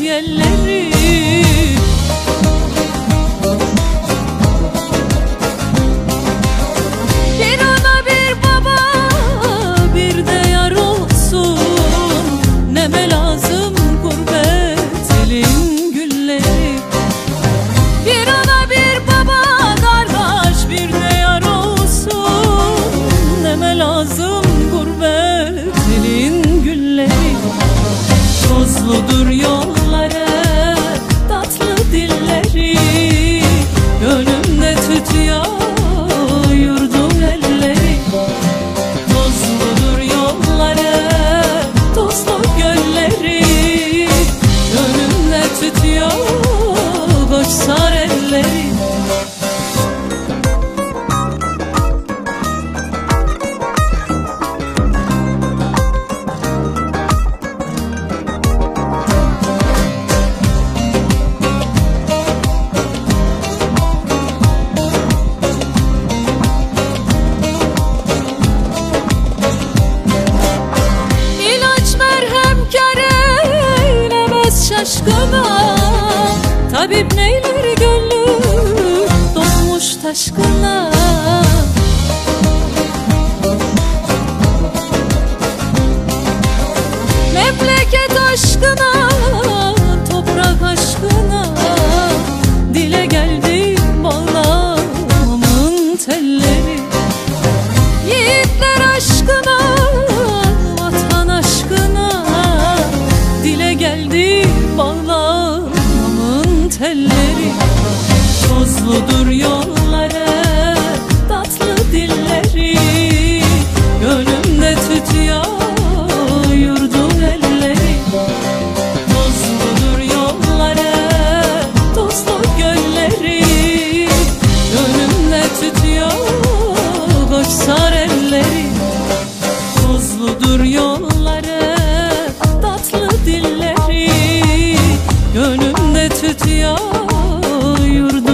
yelleri Bir ana bir baba bir de yar olsun. Neme lazım gurbet elin gülleri? Bir ana bir baba kardeş bir de yar olsun. Neme lazım gurbet elin gülleri? Tozludur şaşkına Tabip neyler gönlü dolmuş taşkına. Memleket aşkına, toprak aşkına. Dile geldi bağlamamın telleri telleri Tozludur yolları, tatlı dilleri. Gönlümde tütüyor yurdum elleri. Tozludur yolları, tozlu gölleri. Gönlümde tütüyor koçsar elleri. Tozludur yolları, Gönlümde tütüyor yurdum